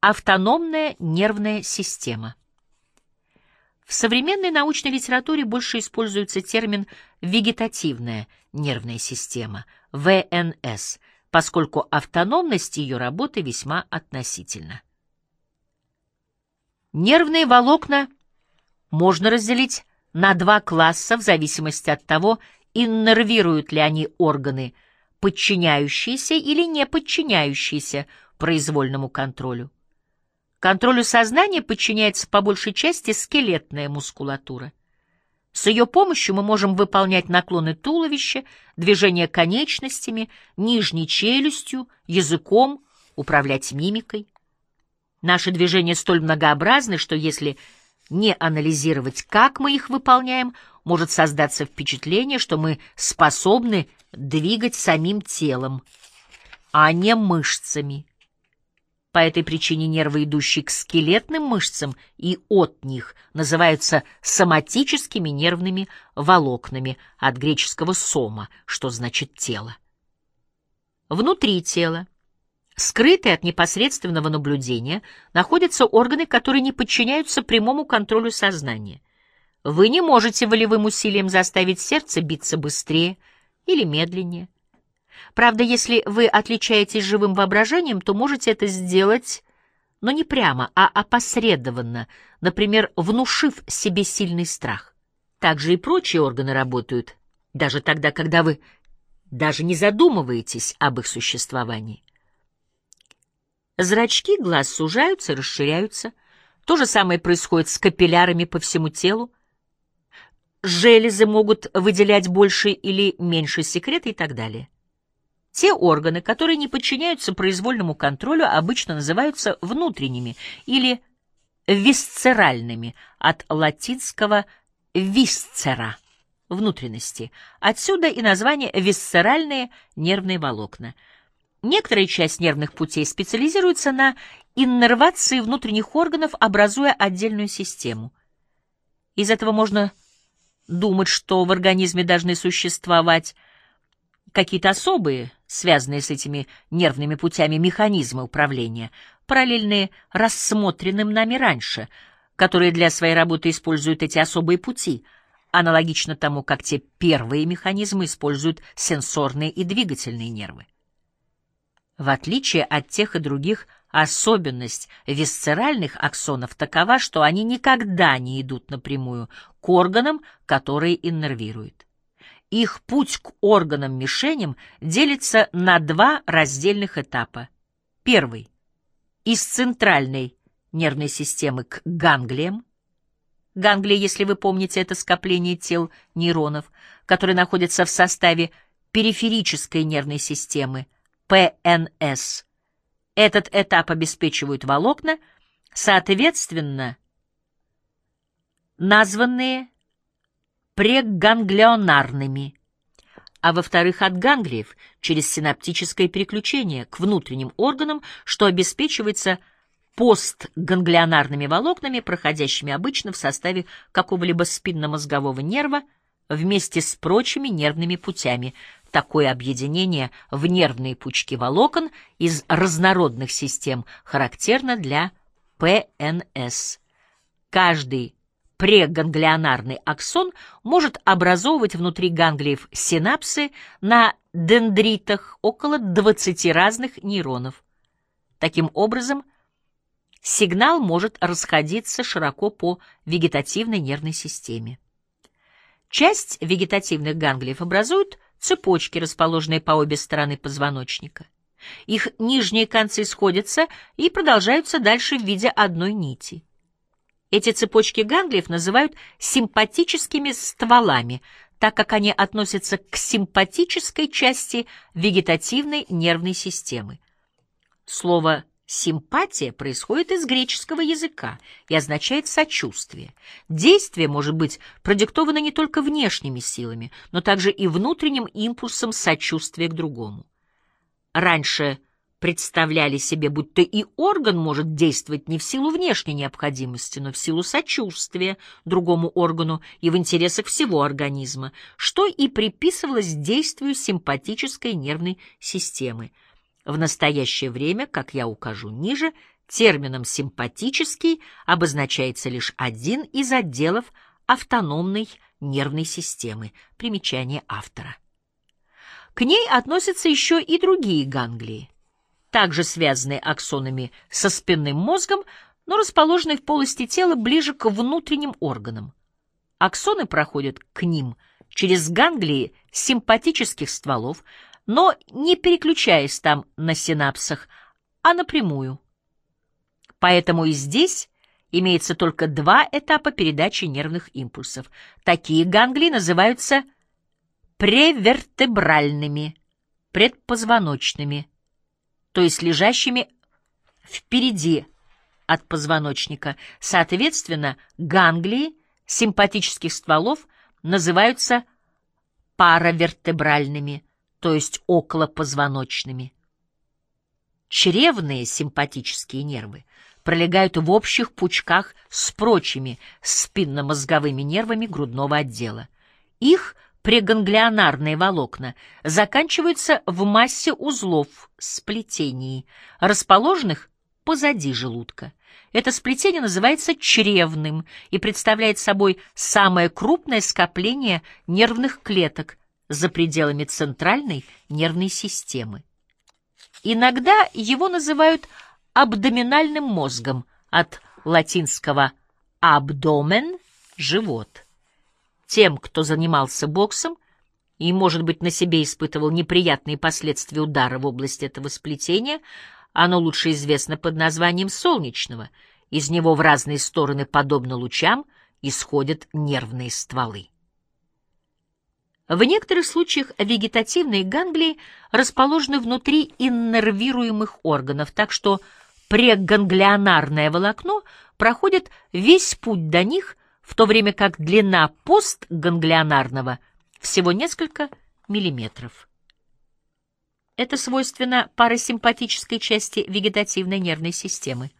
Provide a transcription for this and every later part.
Автономная нервная система. В современной научной литературе больше используется термин «вегетативная нервная система» — ВНС, поскольку автономность ее работы весьма относительна. Нервные волокна можно разделить на два класса в зависимости от того, иннервируют ли они органы, подчиняющиеся или не подчиняющиеся произвольному контролю. Контролю сознания подчиняется по большей части скелетная мускулатура. С ее помощью мы можем выполнять наклоны туловища, движения конечностями, нижней челюстью, языком, управлять мимикой. Наши движения столь многообразны, что если не анализировать, как мы их выполняем, может создаться впечатление, что мы способны двигать самим телом, а не мышцами. По этой причине нервы, идущие к скелетным мышцам и от них, называются соматическими нервными волокнами от греческого «сома», что значит «тело». Внутри тела, скрытые от непосредственного наблюдения, находятся органы, которые не подчиняются прямому контролю сознания. Вы не можете волевым усилием заставить сердце биться быстрее или медленнее, Правда, если вы отличаетесь живым воображением, то можете это сделать, но не прямо, а опосредованно, например, внушив себе сильный страх. Также и прочие органы работают, даже тогда, когда вы даже не задумываетесь об их существовании. Зрачки глаз сужаются, расширяются. То же самое происходит с капиллярами по всему телу. Железы могут выделять больше или меньше секрета и так далее. Те органы, которые не подчиняются произвольному контролю, обычно называются внутренними или висцеральными, от латинского «висцера» — внутренности. Отсюда и название «висцеральные нервные волокна». Некоторая часть нервных путей специализируется на иннервации внутренних органов, образуя отдельную систему. Из этого можно думать, что в организме должны существовать какие-то особые, связанные с этими нервными путями механизмы управления, параллельные рассмотренным нами раньше, которые для своей работы используют эти особые пути, аналогично тому, как те первые механизмы используют сенсорные и двигательные нервы. В отличие от тех и других, особенность висцеральных аксонов такова, что они никогда не идут напрямую к органам, которые иннервируют. Их путь к органам-мишеням делится на два раздельных этапа. Первый — из центральной нервной системы к ганглиям. Ганглии, если вы помните, это скопление тел нейронов, которые находятся в составе периферической нервной системы, ПНС. Этот этап обеспечивают волокна, соответственно, названные преганглионарными, а во-вторых, от ганглиев через синаптическое переключение к внутренним органам, что обеспечивается постганглионарными волокнами, проходящими обычно в составе какого-либо спинномозгового нерва вместе с прочими нервными путями. Такое объединение в нервные пучки волокон из разнородных систем характерно для ПНС. Каждый преганглионарный аксон может образовывать внутри ганглиев синапсы на дендритах около 20 разных нейронов. Таким образом, сигнал может расходиться широко по вегетативной нервной системе. Часть вегетативных ганглиев образуют цепочки, расположенные по обе стороны позвоночника. Их нижние концы сходятся и продолжаются дальше в виде одной нити. Эти цепочки ганглиев называют симпатическими стволами, так как они относятся к симпатической части вегетативной нервной системы. Слово «симпатия» происходит из греческого языка и означает «сочувствие». Действие может быть продиктовано не только внешними силами, но также и внутренним импульсом сочувствия к другому. Раньше представляли себе, будто и орган может действовать не в силу внешней необходимости, но в силу сочувствия другому органу и в интересах всего организма, что и приписывалось действию симпатической нервной системы. В настоящее время, как я укажу ниже, Термином «симпатический» обозначается лишь один из отделов автономной нервной системы. Примечание автора. К ней относятся еще и другие ганглии, также связанные аксонами со спинным мозгом, но расположенные в полости тела ближе к внутренним органам. Аксоны проходят к ним через ганглии симпатических стволов, но не переключаясь там на синапсах, а напрямую. Поэтому и здесь имеется только два этапа передачи нервных импульсов. Такие ганглии называются превертебральными, предпозвоночными, то есть лежащими впереди от позвоночника. Соответственно, ганглии симпатических стволов называются паравертебральными, то есть околопозвоночными. Чревные симпатические нервы пролегают в общих пучках с прочими спинномозговыми нервами грудного отдела. Их – преганглионарные волокна заканчиваются в массе узлов сплетений, расположенных позади желудка. Это сплетение называется чревным и представляет собой самое крупное скопление нервных клеток за пределами центральной нервной системы. Иногда его называют абдоминальным мозгом от латинского «абдомен» — живот. Тем, кто занимался боксом и, может быть, на себе испытывал неприятные последствия удара в области этого сплетения, оно лучше известно под названием солнечного. Из него в разные стороны, подобно лучам, исходят нервные стволы. В некоторых случаях вегетативные ганглии расположены внутри иннервируемых органов, так что преганглионарное волокно проходит весь путь до них в то время как длина постганглионарного всего несколько миллиметров. Это свойственно парасимпатической части вегетативной нервной системы.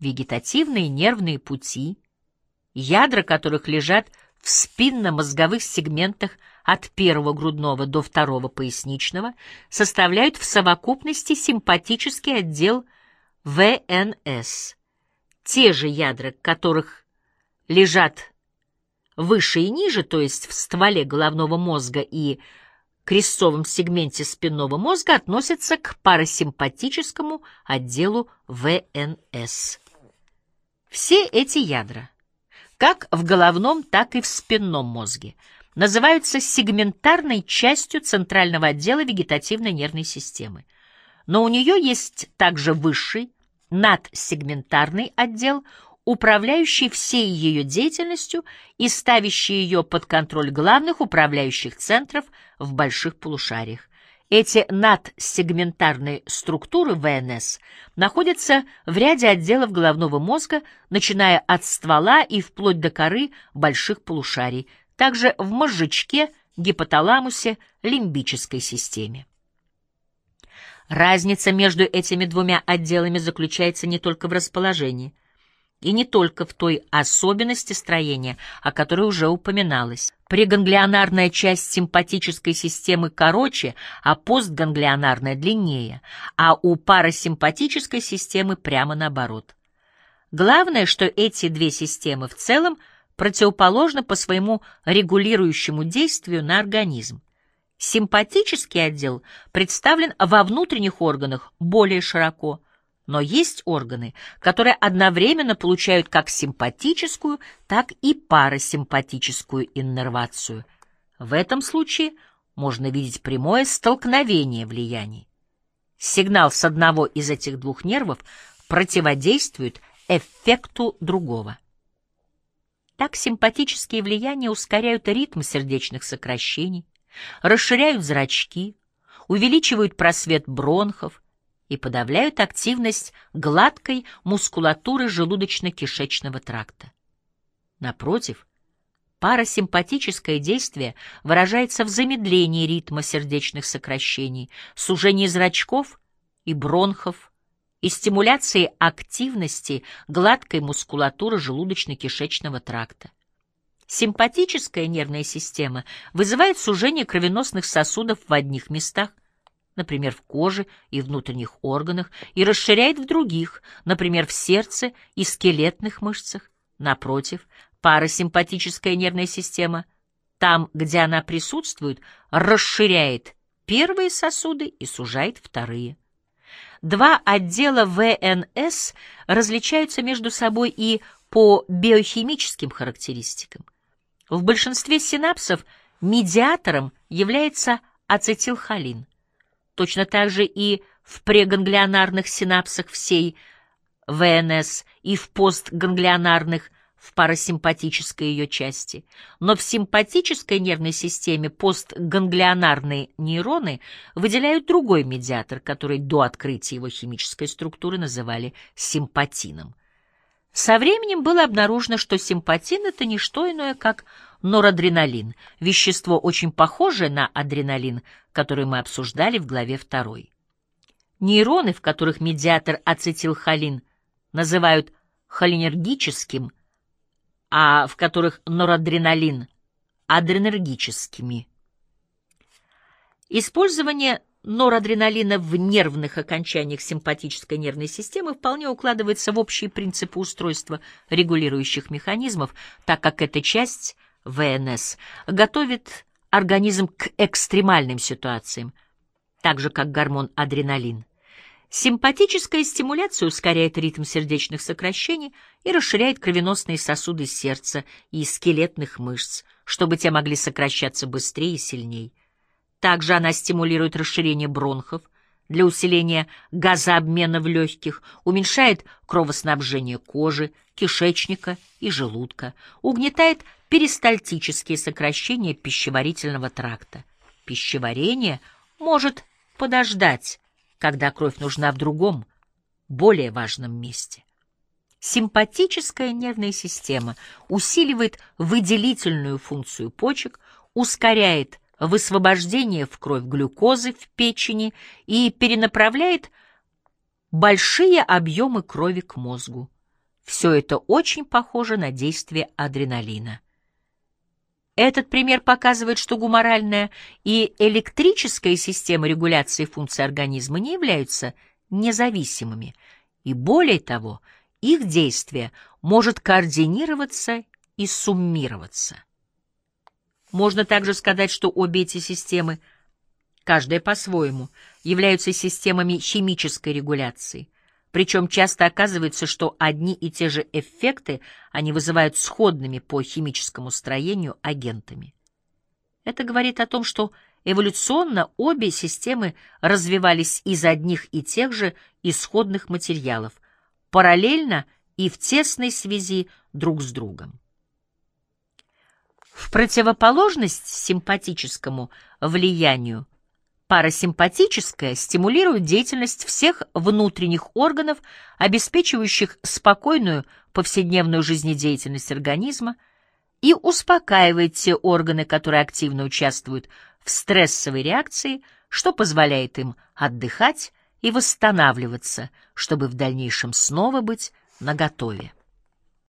Вегетативные нервные пути, ядра которых лежат в спинно-мозговых сегментах от первого грудного до второго поясничного, составляют в совокупности симпатический отдел ВНС. Те же ядра, которых лежат выше и ниже, то есть в стволе головного мозга и крестцовом сегменте спинного мозга, относятся к парасимпатическому отделу ВНС. Все эти ядра, как в головном, так и в спинном мозге, называются сегментарной частью центрального отдела вегетативной нервной системы. Но у нее есть также высший, надсегментарный отдел, управляющий всей ее деятельностью и ставящий ее под контроль главных управляющих центров в больших полушариях. Эти надсегментарные структуры ВНС находятся в ряде отделов головного мозга, начиная от ствола и вплоть до коры больших полушарий, также в мозжечке, гипоталамусе, лимбической системе. Разница между этими двумя отделами заключается не только в расположении – и не только в той особенности строения, о которой уже упоминалось. Преганглионарная часть симпатической системы короче, а постганглионарная длиннее, а у парасимпатической системы прямо наоборот. Главное, что эти две системы в целом противоположны по своему регулирующему действию на организм. Симпатический отдел представлен во внутренних органах более широко, но есть органы, которые одновременно получают как симпатическую, так и парасимпатическую иннервацию. В этом случае можно видеть прямое столкновение влияний. Сигнал с одного из этих двух нервов противодействует эффекту другого. Так симпатические влияния ускоряют ритм сердечных сокращений, расширяют зрачки, увеличивают просвет бронхов, и подавляют активность гладкой мускулатуры желудочно-кишечного тракта. Напротив, парасимпатическое действие выражается в замедлении ритма сердечных сокращений, сужении зрачков и бронхов и стимуляции активности гладкой мускулатуры желудочно-кишечного тракта. Симпатическая нервная система вызывает сужение кровеносных сосудов в одних местах, например, в коже и внутренних органах, и расширяет в других, например, в сердце и скелетных мышцах. Напротив, парасимпатическая нервная система, там, где она присутствует, расширяет первые сосуды и сужает вторые. Два отдела ВНС различаются между собой и по биохимическим характеристикам. В большинстве синапсов медиатором является ацетилхолин. Точно так же и в преганглионарных синапсах всей ВНС и в постганглионарных в парасимпатической ее части. Но в симпатической нервной системе постганглионарные нейроны выделяют другой медиатор, который до открытия его химической структуры называли симпатином. Со временем было обнаружено, что симпатин — это не что иное, как норадреналин, вещество, очень похожее на адреналин, которое мы обсуждали в главе 2. Нейроны, в которых медиатор ацетилхолин называют холинергическим, а в которых норадреналин — адренергическими. Использование норадреналина в нервных окончаниях симпатической нервной системы вполне укладывается в общие принципы устройства регулирующих механизмов, так как эта часть ВНС готовит организм к экстремальным ситуациям, так же как гормон адреналин. Симпатическая стимуляция ускоряет ритм сердечных сокращений и расширяет кровеносные сосуды сердца и скелетных мышц, чтобы те могли сокращаться быстрее и сильнее. Также она стимулирует расширение бронхов для усиления газообмена в легких, уменьшает кровоснабжение кожи, кишечника и желудка, угнетает перистальтические сокращения пищеварительного тракта. Пищеварение может подождать, когда кровь нужна в другом, более важном месте. Симпатическая нервная система усиливает выделительную функцию почек, ускоряет высвобождение в кровь глюкозы в печени и перенаправляет большие объемы крови к мозгу. Все это очень похоже на действие адреналина. Этот пример показывает, что гуморальная и электрическая системы регуляции функций организма не являются независимыми, и более того, их действие может координироваться и суммироваться. Можно также сказать, что обе эти системы, каждая по-своему, являются системами химической регуляции. Причем часто оказывается, что одни и те же эффекты они вызывают сходными по химическому строению агентами. Это говорит о том, что эволюционно обе системы развивались из одних и тех же исходных материалов, параллельно и в тесной связи друг с другом. В противоположность симпатическому влиянию, парасимпатическое стимулирует деятельность всех внутренних органов, обеспечивающих спокойную повседневную жизнедеятельность организма, и успокаивает те органы, которые активно участвуют в стрессовой реакции, что позволяет им отдыхать и восстанавливаться, чтобы в дальнейшем снова быть наготове.